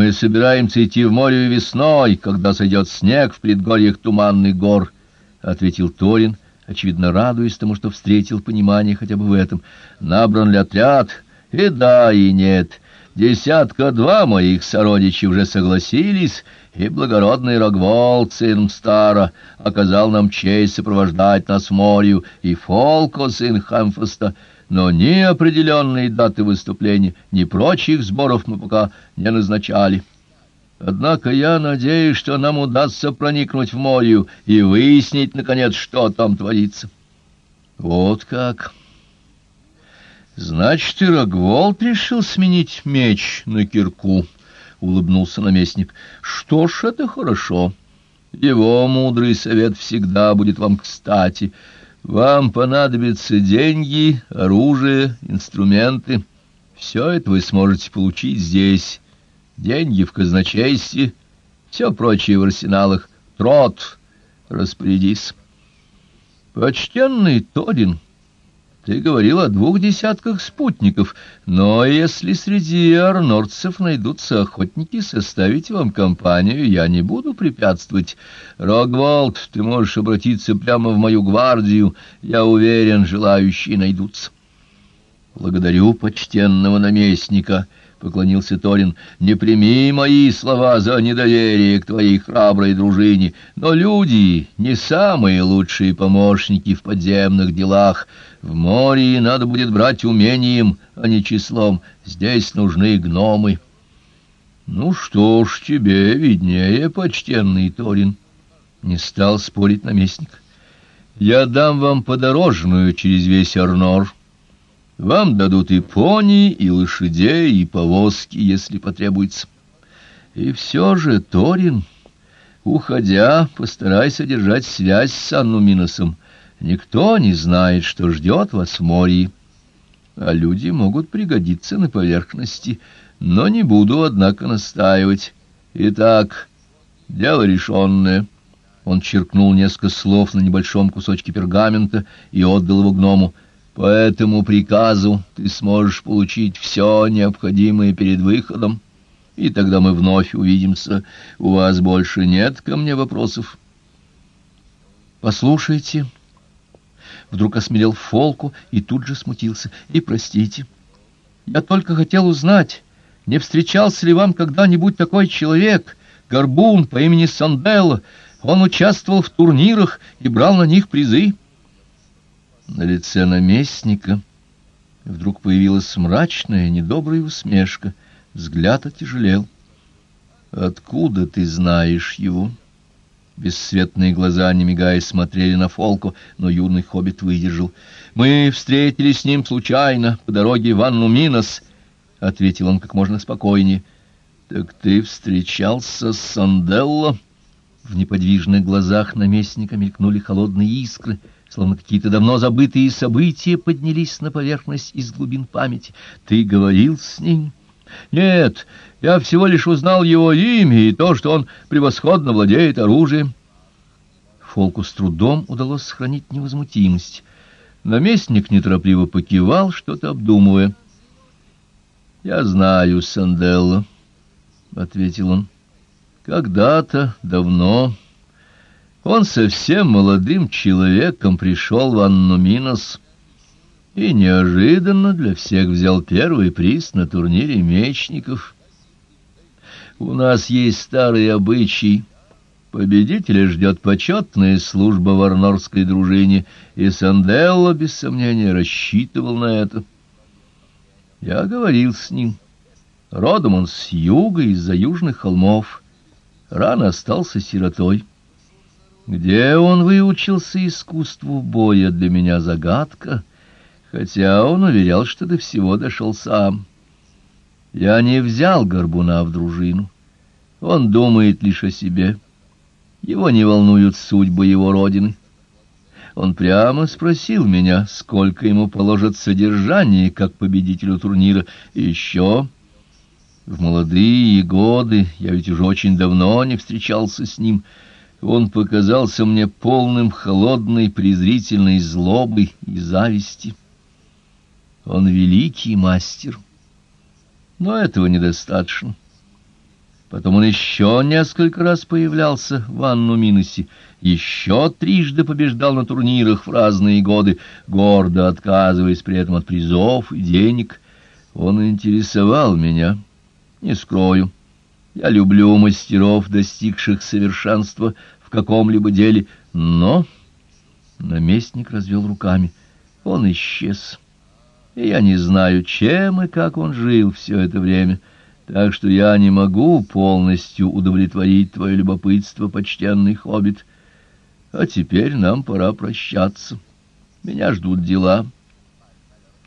Мы собираемся идти в море весной, когда сойдет снег в предгорьях туманных гор, — ответил Торин, очевидно радуясь тому, что встретил понимание хотя бы в этом. Набран ли отряд? И да, и нет. Десятка-два моих сородичей уже согласились, и благородный Рогволд, сын Стара, оказал нам честь сопровождать нас морю, и Фолко, сын Хамфаста, но ни определенные даты выступления, ни прочих сборов мы пока не назначали. Однако я надеюсь, что нам удастся проникнуть в море и выяснить, наконец, что там творится. Вот как... Значит, и Рогволд решил сменить меч на кирку, — улыбнулся наместник. Что ж, это хорошо. Его мудрый совет всегда будет вам кстати. Вам понадобятся деньги, оружие, инструменты. Все это вы сможете получить здесь. Деньги в казначействе, все прочее в арсеналах. Трот, распорядись. Почтенный Торин, — ты говорил о двух десятках спутников, но если среди арнорцев найдутся охотники составить вам компанию, я не буду препятствовать. Рогволд, ты можешь обратиться прямо в мою гвардию, я уверен, желающие найдутся. Благодарю почтенного наместника, —— поклонился Торин, — не прими мои слова за недоверие к твоей храброй дружине, но люди не самые лучшие помощники в подземных делах. В море надо будет брать умением, а не числом. Здесь нужны гномы. — Ну что ж, тебе виднее, почтенный Торин, — не стал спорить наместник. — Я дам вам подорожную через весь Арнор. — вам дадут и пони, и лошадей, и повозки, если потребуется. И все же, Торин, уходя, постарайся держать связь с Аннуминосом. Никто не знает, что ждет вас в море, а люди могут пригодиться на поверхности, но не буду, однако, настаивать. Итак, дело решенное. Он черкнул несколько слов на небольшом кусочке пергамента и отдал его гному — по этому приказу ты сможешь получить все необходимое перед выходом, и тогда мы вновь увидимся. У вас больше нет ко мне вопросов? Послушайте. Вдруг осмелел Фолку и тут же смутился. И простите. Я только хотел узнать, не встречался ли вам когда-нибудь такой человек, горбун по имени Санделло. Он участвовал в турнирах и брал на них призы. На лице наместника вдруг появилась мрачная, недобрая усмешка. Взгляд отяжелел. «Откуда ты знаешь его?» Бесцветные глаза, не мигая, смотрели на Фолку, но юный хоббит выдержал. «Мы встретились с ним случайно по дороге в Анну Минос», — ответил он как можно спокойнее. «Так ты встречался с Санделло?» В неподвижных глазах наместника мелькнули холодные искры — словно какие-то давно забытые события поднялись на поверхность из глубин памяти. Ты говорил с ним? Нет, я всего лишь узнал его имя и то, что он превосходно владеет оружием. Фолку с трудом удалось сохранить невозмутимость. Наместник неторопливо покивал, что-то обдумывая. — Я знаю Санделла, — ответил он. — Когда-то, давно... Он совсем молодым человеком пришел в Аннуминос и неожиданно для всех взял первый приз на турнире мечников. У нас есть старый обычай. Победителя ждет почетная служба в арнорской дружине, и Санделло, без сомнения, рассчитывал на это. Я говорил с ним. Родом он с юга, из-за южных холмов. Рано остался сиротой. Где он выучился искусству боя, для меня загадка, хотя он уверял, что до всего дошел сам. Я не взял Горбуна в дружину. Он думает лишь о себе. Его не волнуют судьбы его родины. Он прямо спросил меня, сколько ему положат содержание, как победителю турнира, и еще... В молодые годы, я ведь уже очень давно не встречался с ним, — он показался мне полным холодной презрительной злобы и зависти. Он великий мастер, но этого недостаточно. Потом он еще несколько раз появлялся в Анну Минусе, еще трижды побеждал на турнирах в разные годы, гордо отказываясь при этом от призов и денег. Он интересовал меня, не скрою. Я люблю мастеров, достигших совершенства в каком-либо деле, но... Наместник развел руками. Он исчез. И я не знаю, чем и как он жил все это время, так что я не могу полностью удовлетворить твое любопытство, почтенный хоббит. А теперь нам пора прощаться. Меня ждут дела».